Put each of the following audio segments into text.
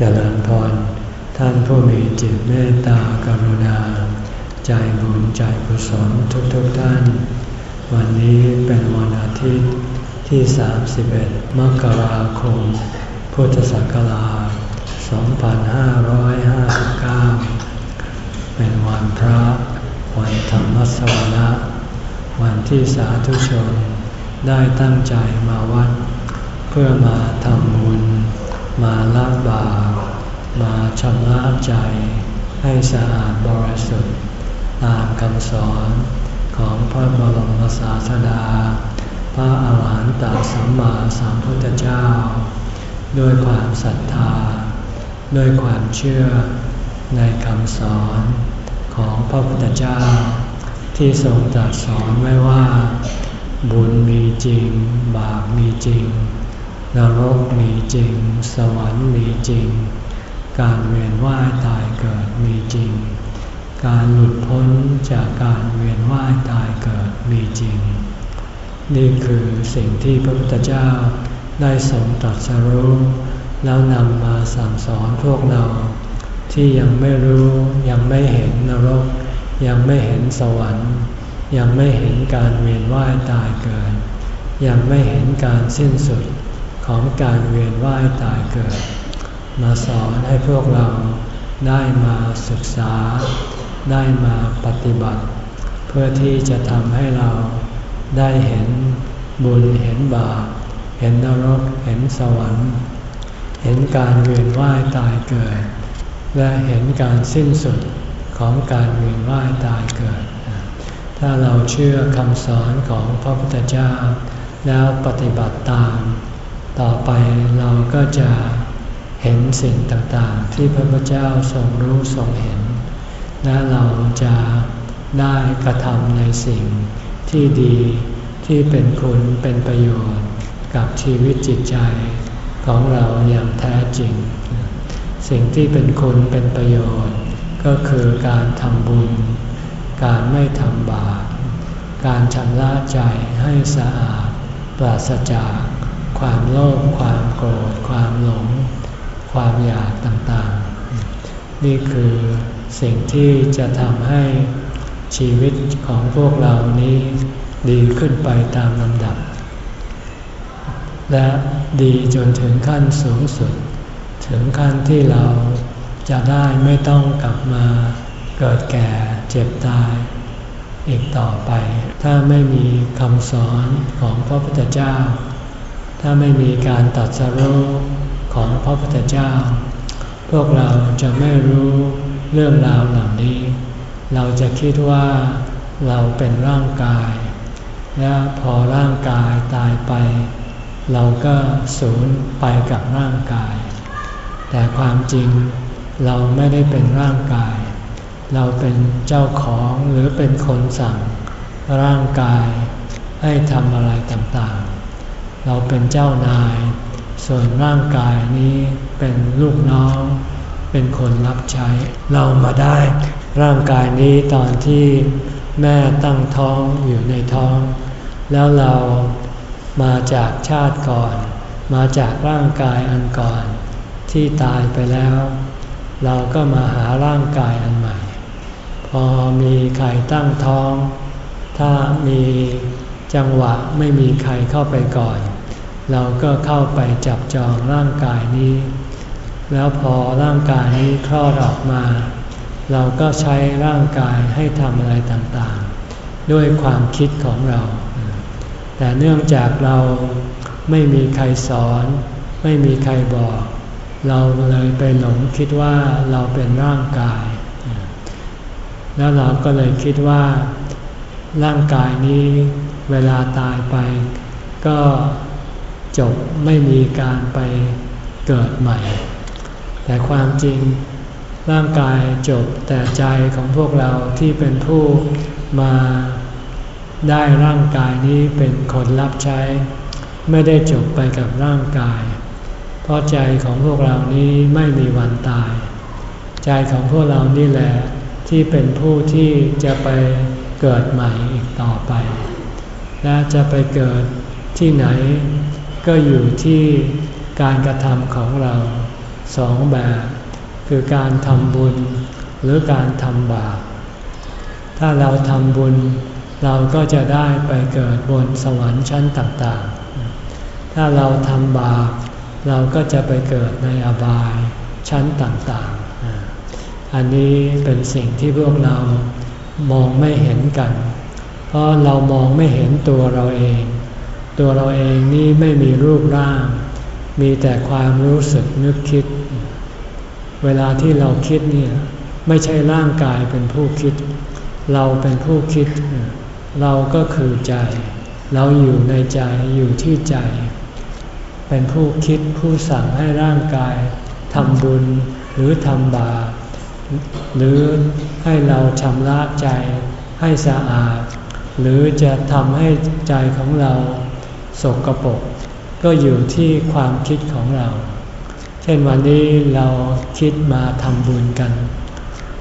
เจริญพร ท่านผู้มีจิตเมตตากรุณา ใจบุญใจกุศลทุกๆทท่าน วันนี้เป็นวันอาทิตย์ที่ 31 มกราคม พุทธศักราช 2559 เป็นวันพระ วันธรรมสวนะวันที่สาธุชนได้ตั้งใจมาวัด เพื่อมาทำบุญมาล้างบาป มาชำระใจให้สะอาดบริสุทธิ์ตามคำสอนของพระบรมศาสดา พระอาหารหันตสัมมาสัมพุทธเจ้า ด้วยความศรัทธา ด้วยความเชื่อในคำสอนของพระพุทธเจ้า ที่ทรงตรัสสอนไว้ว่า บุญมีจริง บาปมีจริง นรกมีจริง สวรรค์มีจริง การเวียนว่ายตายเกิดมีจริง การหลุดพ้นจากการเวียนว่ายตายเกิดมีจริง นี่คือสิ่งที่พระพุทธเจ้าได้ทรงตรัสรู้แล้วนำมาสั่งสอนพวกเรา ที่ยังไม่รู้ยังไม่เห็นนรก ยังไม่เห็นสวรรค์ ยังไม่เห็นการเวียนว่ายตายเกิด ยังไม่เห็นการสิ้นสุดของการเวียนว่ายตายเกิด มาสอนให้พวกเราได้มาศึกษา ได้มาปฏิบัติ เพื่อที่จะทำให้เราได้เห็นบุญเห็นบาปเห็นนรกเห็นสวรรค์ เห็นการเวียนว่ายตายเกิด และเห็นการสิ้นสุดของการเวียนว่ายตายเกิด ถ้าเราเชื่อคำสอนของพระพุทธเจ้า แล้วปฏิบัติตาม ต่อไปเราก็จะ เห็นสิ่งต่างๆ ที่พระพุทธเจ้าทรงรู้ทรงเห็น และเราจะได้กระทำในสิ่งที่ดีที่เป็นคุณเป็นประโยชน์กับชีวิตจิตใจของเราอย่างแท้จริง สิ่งที่เป็นคุณเป็นประโยชน์ ก็คือการทำบุญ การไม่ทำบาปการชำระใจให้สะอาด ปราศจากความโลภความโกรธความหลง ความอยากต่างๆ นี่คือสิ่งที่จะทำให้ชีวิตของพวกเรานี้ดีขึ้นไปตามลำดับ และดีจนถึงขั้นสูงสุด ถึงขั้นที่เราจะได้ไม่ต้องกลับมาเกิดแก่เจ็บตาย อีกต่อไป ถ้าไม่มีคำสอนของพระพุทธเจ้า ถ้าไม่มีการตัดสรู้ ของพระพุทธเจ้า พวกเราจะไม่รู้เรื่องราวเหล่านี้ เราจะคิดว่าเราเป็นร่างกาย และพอร่างกายตายไป เราก็สูญไปกับร่างกาย แต่ความจริงเราไม่ได้เป็นร่างกาย เราเป็นเจ้าของหรือเป็นคนสั่ง ร่างกายให้ทำอะไรต่างๆ เราเป็นเจ้านาย ส่วนร่างกายนี้เป็นลูกน้อง เป็นคนรับใช้ เรามาได้ร่างกายนี้ตอนที่แม่ตั้งท้องอยู่ในท้อง แล้วเรามาจากชาติก่อน มาจากร่างกายอันก่อน ที่ตายไปแล้ว เราก็มาหาร่างกายอันใหม่ พอมีใครตั้งท้อง ถ้ามีจังหวะไม่มีใครเข้าไปก่อน เราก็เข้าไปจับจองร่างกายนี้ แล้วพอร่างกายนี้คลอดออกมา เราก็ใช้ร่างกายให้ทำอะไรต่างๆ ด้วยความคิดของเรา แต่เนื่องจากเราไม่มีใครสอน ไม่มีใครบอก เราเลยไปหลงคิดว่าเราเป็นร่างกาย แล้วเราก็เลยคิดว่า ร่างกายนี้เวลาตายไป ก็ จบไม่มีการไปเกิดใหม่ แต่ความจริงร่างกายจบแต่ใจของพวกเราที่เป็นผู้มาได้ร่างกายนี้เป็นคนรับใช้ ไม่ได้จบไปกับร่างกาย เพราะใจของพวกเรานี้ไม่มีวันตาย ใจของพวกเรานี่แหละที่เป็นผู้ที่จะไปเกิดใหม่อีกต่อไป และจะไปเกิดที่ไหน ก็อยู่ที่การกระทำของเราสองแบบ คือการทำบุญหรือการทำบาป ถ้าเราทำบุญ เราก็จะได้ไปเกิดบนสวรรค์ชั้นต่างๆ ถ้าเราทำบาป เราก็จะไปเกิดในอบายชั้นต่างๆ อันนี้เป็นสิ่งที่พวกเรามองไม่เห็นกัน เพราะเรามองไม่เห็นตัวเราเอง ตัวเราเองนี่ไม่มีรูปร่าง มีแต่ความรู้สึกนึกคิด เวลาที่เราคิดเนี่ยไม่ใช่ร่างกายเป็นผู้คิด เราเป็นผู้คิด เราก็คือใจ เราอยู่ในใจอยู่ที่ใจ เป็นผู้คิดผู้สั่งให้ร่างกายทำบุญหรือทำบาปหรือให้เราชำระใจให้สะอาด หรือจะทำให้ใจของเรา สกปรกก็อยู่ที่ความคิดของเรา เช่นวันนี้เราคิดมาทำบุญกัน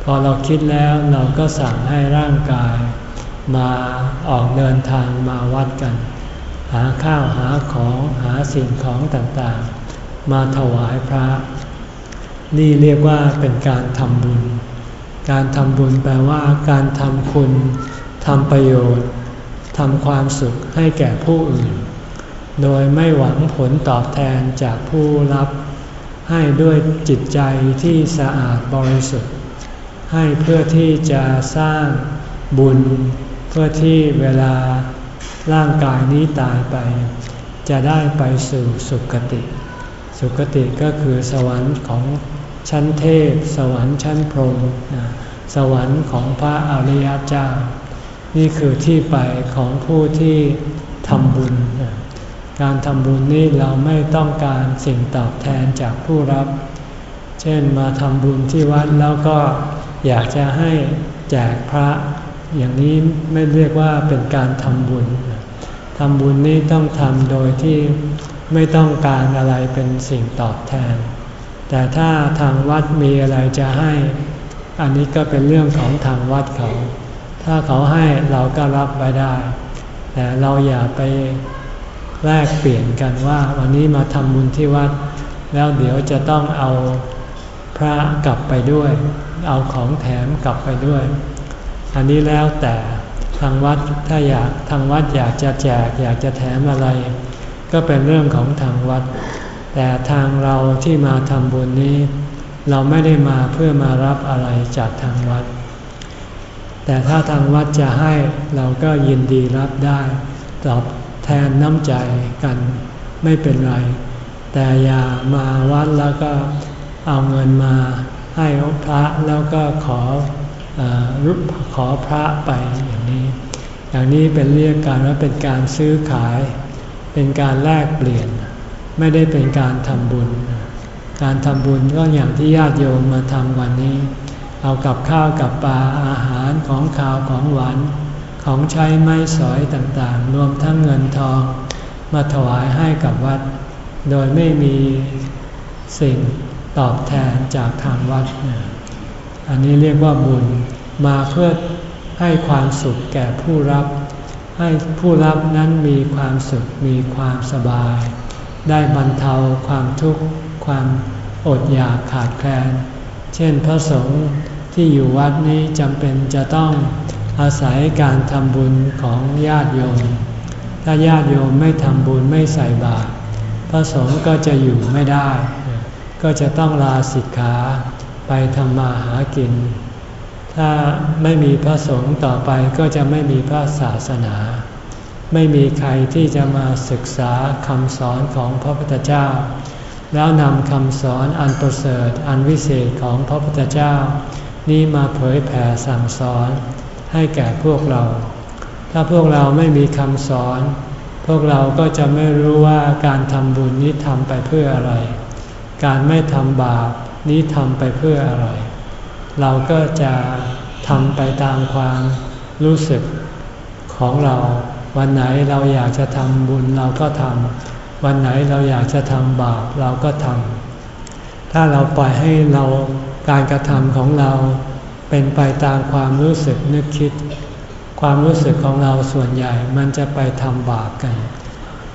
พอเราคิดแล้วเราก็สั่งให้ร่างกาย มาออกเดินทางมาวัดกัน หาข้าวหาของหาสิ่งของต่างๆ มาถวายพระ นี่เรียกว่าเป็นการทำบุญ การทำบุญแปลว่าการทำคุณทำประโยชน์ทำความสุขให้แก่ผู้อื่น โดยไม่หวังผลตอบแทนจากผู้รับ ให้ด้วยจิตใจที่สะอาดบริสุทธิ์ ให้เพื่อที่จะสร้างบุญ เพื่อที่เวลาร่างกายนี้ตายไป จะได้ไปสู่สุคติ สุคติก็คือสวรรค์ของชั้นเทพ สวรรค์ชั้นพรหมสวรรค์ของพระอริยเจ้า นี่คือที่ไปของผู้ที่ทำบุญ การทำบุญนี้เราไม่ต้องการสิ่งตอบแทนจากผู้รับ เช่นมาทำบุญที่วัดแล้วก็อยากจะให้แจกพระ อย่างนี้ไม่เรียกว่าเป็นการทำบุญทำบุญนี้ต้องทำโดยที่ไม่ต้องการอะไรเป็นสิ่งตอบแทน แต่ถ้าทางวัดมีอะไรจะให้ อันนี้ก็เป็นเรื่องของทางวัดเขา ถ้าเขาให้เราก็รับไปได้ แต่เราอย่าไป แลกเปลี่ยนกันว่าวันนี้มาทำบุญที่วัด แล้วเดี๋ยวจะต้องเอาพระกลับไปด้วย เอาของแถมกลับไปด้วย อันนี้แล้วแต่ทางวัดถ้าอยากทางวัดอยากจะแจกอยากจะแถมอะไร ก็เป็นเรื่องของทางวัด แต่ทางเราที่มาทำบุญนี้ เราไม่ได้มาเพื่อมารับอะไรจากทางวัด แต่ถ้าทางวัดจะให้เราก็ยินดีรับได้ตอบ แทนน้ำใจกันไม่เป็นไร แต่อย่ามาวัดแล้วก็เอาเงินมาให้พระแล้วก็ขอรุขอพระไปอย่างนี้ อย่างนี้เป็นเรียกการว่าเป็นการซื้อขาย เป็นการแลกเปลี่ยน ไม่ได้เป็นการทำบุญ การทำบุญก็อย่างที่ญาติโยมมาทำวันนี้ เอากับข้าวกับปลาอาหารของข้าวของหวาน ของใช้ไม้สอยต่างๆ รวมทั้งเงินทองมาถวายให้กับวัด โดยไม่มีสิ่งตอบแทนจากทางวัด อันนี้เรียกว่าบุญมาเพื่อให้ความสุขแก่ผู้รับ ให้ผู้รับนั้นมีความสุขมีความสบาย ได้บรรเทาความทุกข์ความอดอยากขาดแคลน เช่นพระสงฆ์ที่อยู่วัดนี้จำเป็นจะต้อง อาศัยการทำบุญของญาติโยม ถ้าญาติโยมไม่ทำบุญไม่ใส่บาตรพระสงฆ์ก็จะอยู่ไม่ได้ ก็จะต้องลาสิกขาไปทำมาหากิน ถ้าไม่มีพระสงฆ์ต่อไปก็จะไม่มีพระศาสนา ไม่มีใครที่จะมาศึกษาคำสอนของพระพุทธเจ้า แล้วนำคำสอนอันประเสริฐอันวิเศษของพระพุทธเจ้า นี้มาเผยแผ่สั่งสอน ให้แก่พวกเรา ถ้าพวกเราไม่มีคำสอน พวกเราก็จะไม่รู้ว่าการทำบุญนี้ทำไปเพื่ออะไร การไม่ทำบาปนี้ทำไปเพื่ออะไร เราก็จะทำไปตามความรู้สึกของเรา วันไหนเราอยากจะทำบุญเราก็ทำวันไหนเราอยากจะทำบาปเราก็ทำถ้าเราปล่อยให้เราการกระทำของเรา เป็นไปตามความรู้สึกนึกคิด ความรู้สึกของเราส่วนใหญ่มันจะไปทำบาปกัน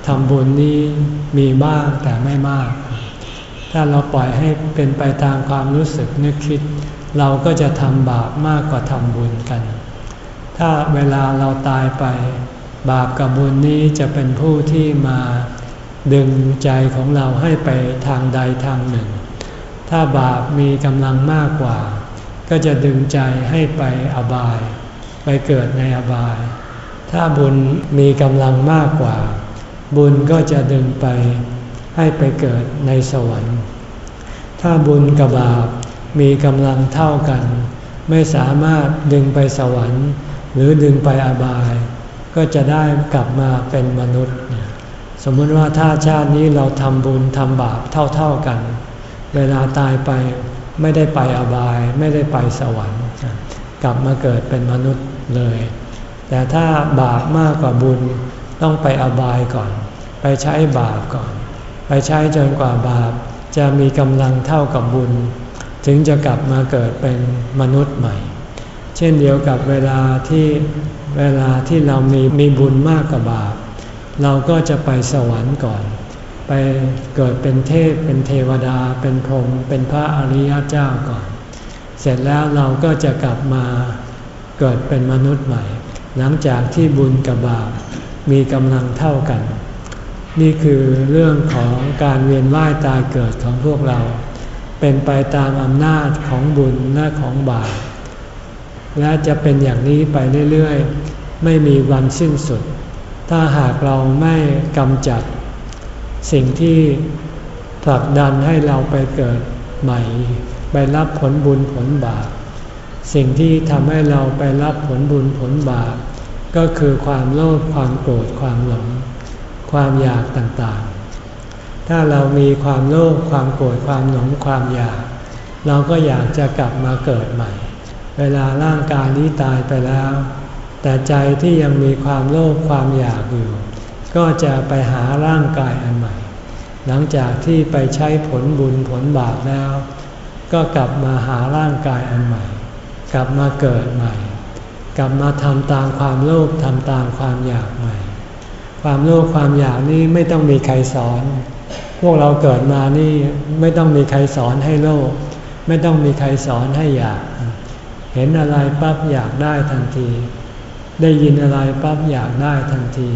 ทำบุญนี้มีบ้างแต่ไม่มาก ถ้าเราปล่อยให้เป็นไปตามความรู้สึกนึกคิด เราก็จะทำบาปมากกว่าทำบุญกัน ถ้าเวลาเราตายไป บาปกับบุญนี้จะเป็นผู้ที่มาดึงใจของเราให้ไปทางใดทางหนึ่ง ถ้าบาปมีกำลังมากกว่า ก็จะดึงใจให้ไปอบาย ไปเกิดในอบาย ถ้าบุญมีกำลังมากกว่า บุญก็จะดึงไปให้ไปเกิดในสวรรค์ ถ้าบุญกับบาปมีกำลังเท่ากัน ไม่สามารถดึงไปสวรรค์ หรือดึงไปอบาย ก็จะได้กลับมาเป็นมนุษย์ สมมติว่าถ้าชาตินี้เราทำบุญทำบาปเท่าๆกัน เวลาตายไป ไม่ได้ไปอบาย ไม่ได้ไปสวรรค์ กลับมาเกิดเป็นมนุษย์เลย แต่ถ้าบาปมากกว่าบุญต้องไปอบายก่อน ไปใช้บาปก่อน ไปใช้จนกว่าบาปจะมีกำลังเท่ากับบุญ ถึงจะกลับมาเกิดเป็นมนุษย์ใหม่ เช่นเดียวกับเวลาที่เวลาที่เรามีมีบุญมากกว่าบาป เราก็จะไปสวรรค์ก่อน ไปเกิดเป็นเทพเป็นเทวดา เป็นพรหมเป็นพระอริยเจ้าก่อน เสร็จแล้วเราก็จะกลับมาเกิดเป็นมนุษย์ใหม่ หลังจากที่บุญกับบาปมีกำลังเท่ากัน นี่คือเรื่องของการเวียนว่ายตายเกิดของพวกเรา เป็นไปตามอำนาจของบุญและของบาปและจะเป็นอย่างนี้ไปเรื่อยๆ ไม่มีวันสิ้นสุด ถ้าหากเราไม่กำจัด สิ่งที่ผลักดันให้เราไปเกิดใหม่ ไปรับผลบุญผลบาปสิ่งที่ทำให้เราไปรับผลบุญผลบาปก็คือความโลภความโกรธความหลง ความอยากต่างๆ ถ้าเรามีความโลภความโกรธความหลงความอยาก เราก็อยากจะกลับมาเกิดใหม่ เวลาร่างกายนี้ตายไปแล้ว แต่ใจที่ยังมีความโลภความอยากอยู่ ก็จะไปหาร่างกายอันใหม่ หลังจากที่ไปใช้ผลบุญผลบาปแล้ว ก็กลับมาหาร่างกายอันใหม่ กลับมาเกิดใหม่ กลับมาทำตามความโลภทำตามความอยากใหม่ ความโลภความอยากนี่ไม่ต้องมีใครสอน พวกเราเกิดมานี่ไม่ต้องมีใครสอนให้โลภไม่ต้องมีใครสอนให้อยาก เห็นอะไรปั๊บอยากได้ทันที ได้ยินอะไรปั๊บอยากได้ทันที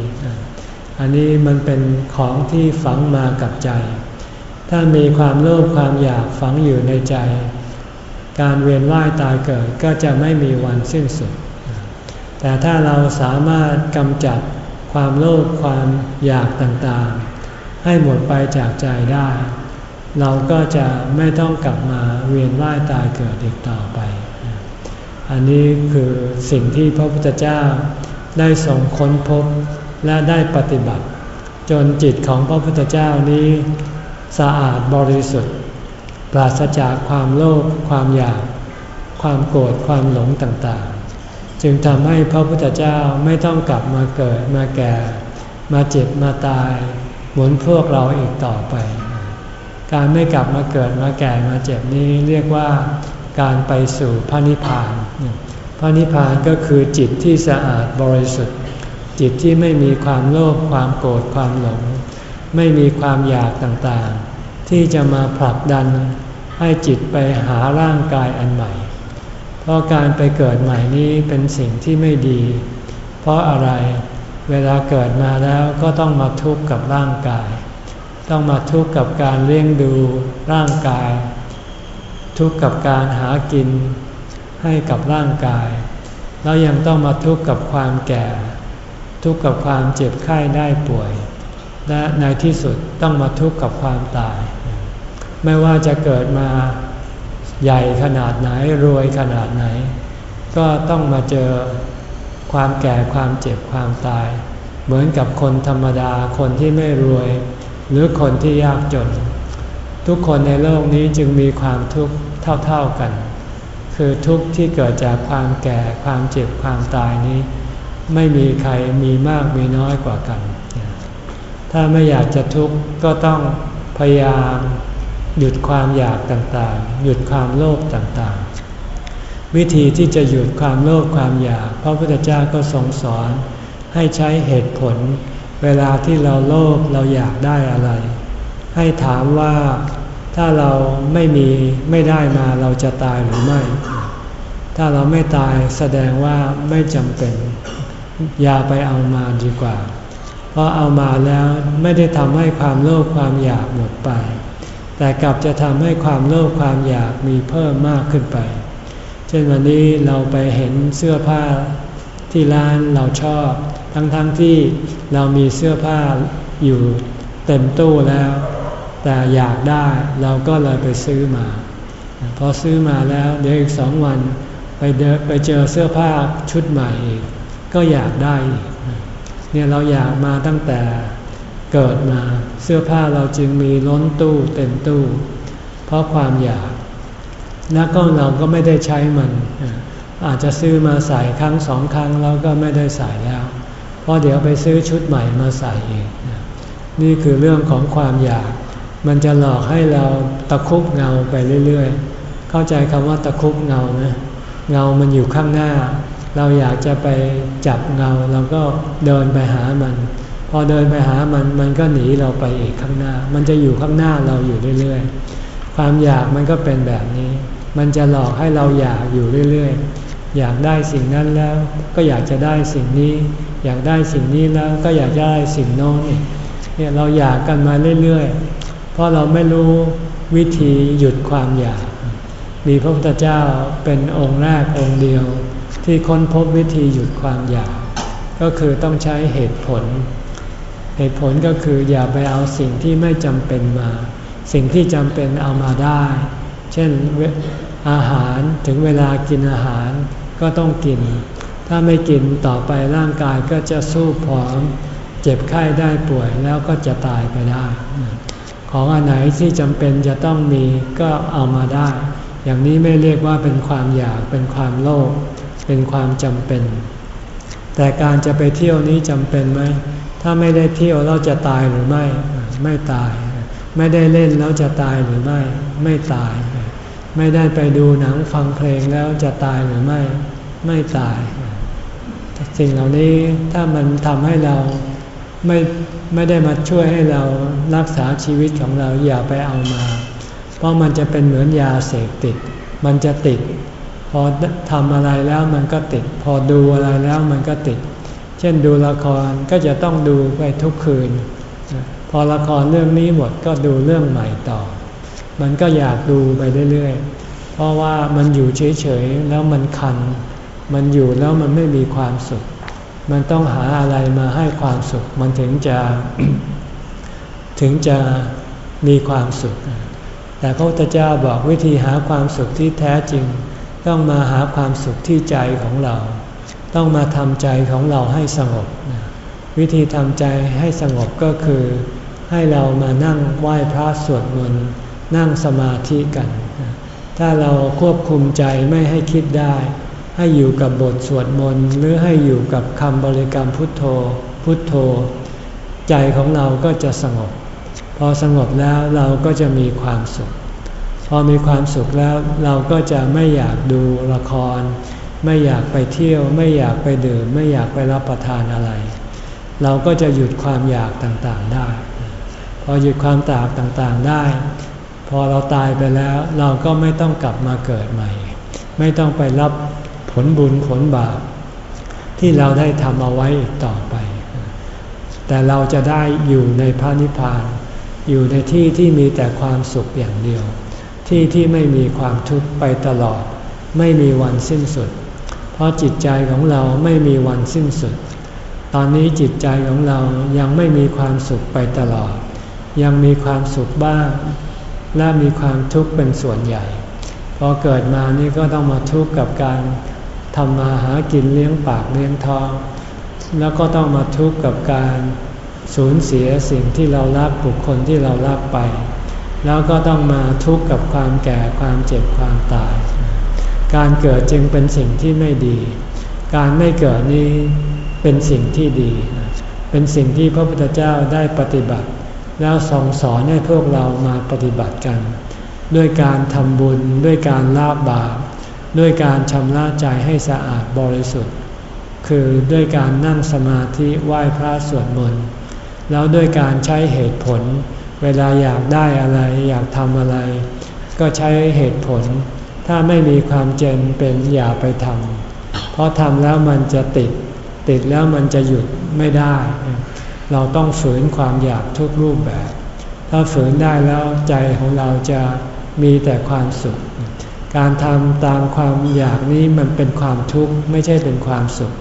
อันนี้มันเป็นของที่ฝังมากับใจ ถ้ามีความโลภความอยากฝังอยู่ในใจ การเวียนว่ายตายเกิดก็จะไม่มีวันสิ้นสุด แต่ถ้าเราสามารถกำจัดความโลภความอยากต่างๆ ให้หมดไปจากใจได้ เราก็จะไม่ต้องกลับมาเวียนว่ายตายเกิดอีกต่อไป อันนี้คือสิ่งที่พระพุทธเจ้าได้ทรงค้นพบ และได้ปฏิบัติ จนจิตของพระพุทธเจ้านี้สะอาดบริสุทธิ์ ปราศจากความโลภความอยาก ความโกรธความหลงต่างๆ จึงทำให้พระพุทธเจ้าไม่ต้องกลับมาเกิดมาแก่ มาเจ็บมาตายเหมือนพวกเราอีกต่อไป การไม่กลับมาเกิดมาแก่มาเจ็บนี้เรียกว่าการไปสู่พระนิพพานพระนิพพานก็คือจิตที่สะอาดบริสุทธิ์ จิตที่ไม่มีความโลภความโกรธความหลง ไม่มีความอยากต่างๆ ที่จะมาผลักดันให้จิตไปหาร่างกายอันใหม่ เพราะการไปเกิดใหม่นี้เป็นสิ่งที่ไม่ดี เพราะอะไรเวลาเกิดมาแล้วก็ต้องมาทุกข์กับร่างกาย ต้องมาทุกข์กับการเลี้ยงดูร่างกาย ทุกข์กับการหากินให้กับร่างกาย แล้วยังต้องมาทุกข์กับความแก่ ทุกข์กับความเจ็บไข้ได้ป่วย และในที่สุดต้องมาทุกข์กับความตาย ไม่ว่าจะเกิดมาใหญ่ขนาดไหนรวยขนาดไหน ก็ต้องมาเจอความแก่ความเจ็บความตาย เหมือนกับคนธรรมดาคนที่ไม่รวย หรือคนที่ยากจน ทุกคนในโลกนี้จึงมีความทุกข์เท่าๆกัน คือทุกข์ที่เกิดจากความแก่ความเจ็บความตายนี้ ไม่มีใครมีมากมีน้อยกว่ากัน ถ้าไม่อยากจะทุกข์ก็ต้องพยายามหยุดความอยากต่างๆ หยุดความโลภต่างๆ วิธีที่จะหยุดความโลภความอยาก พระพุทธเจ้าก็ทรงสอน ให้ใช้เหตุผล เวลาที่เราโลภเราอยากได้อะไร ให้ถามว่าถ้าเราไม่มีไม่ได้มาเราจะตายหรือไม่ ถ้าเราไม่ตายแสดงว่าไม่จำเป็น อย่าไปเอามาดีกว่า เพราะเอามาแล้วไม่ได้ทำให้ความโลภความอยากหมดไป แต่กลับจะทำให้ความโลภความอยากมีเพิ่มมากขึ้นไป เช่นวันนี้เราไปเห็นเสื้อผ้าที่ร้านเราชอบ ทั้งๆทที่เรามีเสื้อผ้าอยู่เต็มตู้แล้ว แต่อยากได้เราก็เลยไปซื้อมา พอซื้อมาแล้วเดี๋ยวอีกสองวันไปเดไปเจอเสื้อผ้าชุดใหม่อีก ก็อยากได้ เนี่ยเราอยากมาตั้งแต่เกิดมาเสื้อผ้าเราจึงมีล้นตู้เต็มตู้ เพราะความอยาก แล้วก็เราก็ไม่ได้ใช้มัน อาจจะซื้อมาใส่ครั้งสองครั้งแล้วก็ไม่ได้ใส่แล้ว เพราะเดี๋ยวไปซื้อชุดใหม่มาใส่เองนี่คือเรื่องของความอยาก มันจะหลอกให้เราตะคุบเงาไปเรื่อยๆ เข้าใจคำว่าตะคุบเงานะเงามันอยู่ข้างหน้า เราอยากจะไปจับเงาเราก็เดินไปหามัน พอเดินไปหามันมันก็หนีเราไปอีกข้างหน้า มันจะอยู่ข้างหน้าเราอยู่เรื่อยๆ ความอยากมันก็เป็นแบบนี้ มันจะหลอกให้เราอยากอยู่เรื่อยๆ อยากได้สิ่งนั้นแล้ว ก็อยากจะได้สิ่งนี้ อยากได้สิ่งนี้แล้วก็อยากได้สิ่งโน้นเนี่ยเราอยากกันมาเรื่อยๆ เพราะเราไม่รู้วิธีหยุดความอยาก มีพระพุทธเจ้าเป็นองค์แรกองค์เดียว ที่ค้นพบวิธีหยุดความอยาก ก็คือต้องใช้เหตุผล เหตุผลก็คืออย่าไปเอาสิ่งที่ไม่จำเป็นมา สิ่งที่จำเป็นเอามาได้ เช่นอาหารถึงเวลากินอาหารก็ต้องกิน ถ้าไม่กินต่อไปร่างกายก็จะสู้ผอม เจ็บไข้ได้ป่วยแล้วก็จะตายไปได้ ของอันไหนที่จำเป็นจะต้องมีก็เอามาได้ อย่างนี้ไม่เรียกว่าเป็นความอยากเป็นความโลภ เป็นความจำเป็น แต่การจะไปเที่ยวนี้จำเป็นไหม ถ้าไม่ได้เที่ยวเราจะตายหรือไม่ ไม่ตาย ไม่ได้เล่นแล้วจะตายหรือไม่ ไม่ตาย ไม่ได้ไปดูหนังฟังเพลงแล้วจะตายหรือไม่ ไม่ตาย สิ่งเหล่านี้ถ้ามันทำให้เราไม่ไม่ได้มาช่วยให้เรารักษาชีวิตของเราอย่าไปเอามา เพราะมันจะเป็นเหมือนยาเสพติด มันจะติด พอทำอะไรแล้วมันก็ติด พอดูอะไรแล้วมันก็ติด เช่นดูละครก็จะต้องดูไปทุกคืน พอละครเรื่องนี้หมดก็ดูเรื่องใหม่ต่อ มันก็อยากดูไปเรื่อยๆ เพราะว่ามันอยู่เฉยๆแล้วมันคัน มันอยู่แล้วมันไม่มีความสุข มันต้องหาอะไรมาให้ความสุข มันถึงจะถึงจะมีความสุข แต่พระพุทธเจ้าบอกวิธีหาความสุขที่แท้จริง ต้องมาหาความสุขที่ใจของเรา ต้องมาทำใจของเราให้สงบ วิธีทำใจให้สงบก็คือ ให้เรามานั่งไหว้พระสวดมนต์นั่งสมาธิกัน ถ้าเราควบคุมใจไม่ให้คิดได้ ให้อยู่กับบทสวดมนต์หรือให้อยู่กับคำบริกรรมพุทโธ พุทโธ ใจของเราก็จะสงบ พอสงบแล้วเราก็จะมีความสุข พอมีความสุขแล้วเราก็จะไม่อยากดูละคร ไม่อยากไปเที่ยว ไม่อยากไปดื่ม ไม่อยากไปรับประทานอะไร เราก็จะหยุดความอยากต่างๆได้ พอหยุดความตากต่างๆได้ พอเราตายไปแล้วเราก็ไม่ต้องกลับมาเกิดใหม่ ไม่ต้องไปรับผลบุญผลบาปที่เราได้ทำเอาไว้อีกต่อไป แต่เราจะได้อยู่ในพระนิพพาน อยู่ในที่ที่มีแต่ความสุขอย่างเดียว ที่ที่ไม่มีความทุกข์ไปตลอด ไม่มีวันสิ้นสุด เพราะจิตใจของเราไม่มีวันสิ้นสุด ตอนนี้จิตใจของเรายังไม่มีความสุขไปตลอด ยังมีความสุขบ้าง และมีความทุกข์เป็นส่วนใหญ่ พอเกิดมานี่ก็ต้องมาทุกข์กับการทำมาหากินเลี้ยงปากเลี้ยงท้อง แล้วก็ต้องมาทุกข์กับการสูญเสียสิ่งที่เรารักบุคคลที่เรารักไป แล้วก็ต้องมาทุกข์กับความแก่ความเจ็บความตาย การเกิดจึงเป็นสิ่งที่ไม่ดี การไม่เกิดนี้เป็นสิ่งที่ดี เป็นสิ่งที่พระพุทธเจ้าได้ปฏิบัติ แล้วส่งสอนให้พวกเรามาปฏิบัติกัน ด้วยการทำบุญด้วยการละบาปด้วยการชำระใจให้สะอาดบริสุทธิ์ คือด้วยการนั่งสมาธิไหว้พระสวดมนต์แล้วด้วยการใช้เหตุผล เวลาอยากได้อะไรอยากทำอะไร ก็ใช้เหตุผล ถ้าไม่มีความเจนเป็นอย่าไปทำเพราะทำแล้วมันจะติด ติดแล้วมันจะหยุดไม่ได้ เราต้องฝืนความอยากทุกรูปแบบ ถ้าฝืนได้แล้วใจของเราจะมีแต่ความสุข การทำตามความอยากนี้มันเป็นความทุกข์ไม่ใช่เป็นความสุข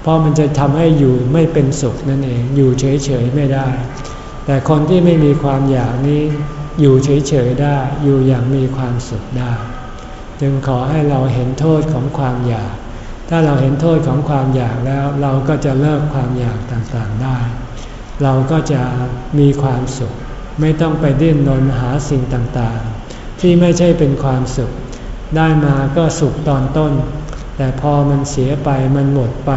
เพราะมันจะทำให้อยู่ไม่เป็นสุขนั่นเอง อยู่เฉยๆไม่ได้ แต่คนที่ไม่มีความอยากนี้อยู่เฉยๆได้ อยู่อย่างมีความสุขได้ จึงขอให้เราเห็นโทษของความอยาก ถ้าเราเห็นโทษของความอยากแล้ว เราก็จะเลิกความอยากต่างๆได้ เราก็จะมีความสุข ไม่ต้องไปดิ้นรนหาสิ่งต่างๆ ที่ไม่ใช่เป็นความสุข ได้มาก็สุขตอนต้น แต่พอมันเสียไปมันหมดไป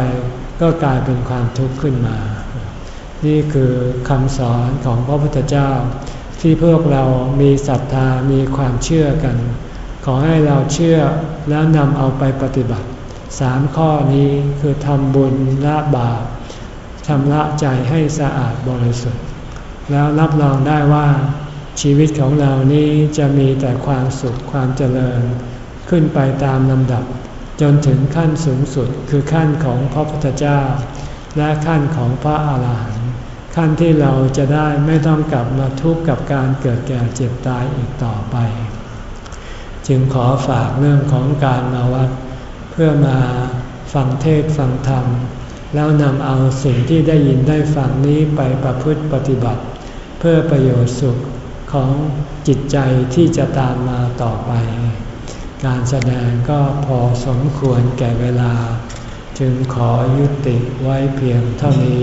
ก็กลายเป็นความทุกข์ขึ้นมา นี่คือคำสอนของพระพุทธเจ้า ที่พวกเรามีศรัทธามีความเชื่อกัน ขอให้เราเชื่อแล้วนำเอาไปปฏิบัติสามข้อนี้คือทำบุญละบาปชำระใจให้สะอาดบริสุทธิ์ แล้วรับรองได้ว่า ชีวิตของเรานี้จะมีแต่ความสุขความเจริญ ขึ้นไปตามลำดับ จนถึงขั้นสูงสุดคือขั้นของพระพุทธเจ้า และขั้นของพระอาหารหันต์ ขั้นที่เราจะได้ไม่ต้องกลับมาทุกข์กับการเกิดแก่เจ็บตายอีกต่อไป จึงขอฝากเรื่องของการมาวัด เพื่อมาฟังเทศฟังธรรม แล้วนำเอาสิ่งที่ได้ยินได้ฟังนี้ไปประพฤติปฏิบัติ เพื่อประโยชน์สุขของจิตใจที่จะตามมาต่อไป การแสดงก็พอสมควรแก่เวลา จึงขอยุติไว้เพียงเท่านี้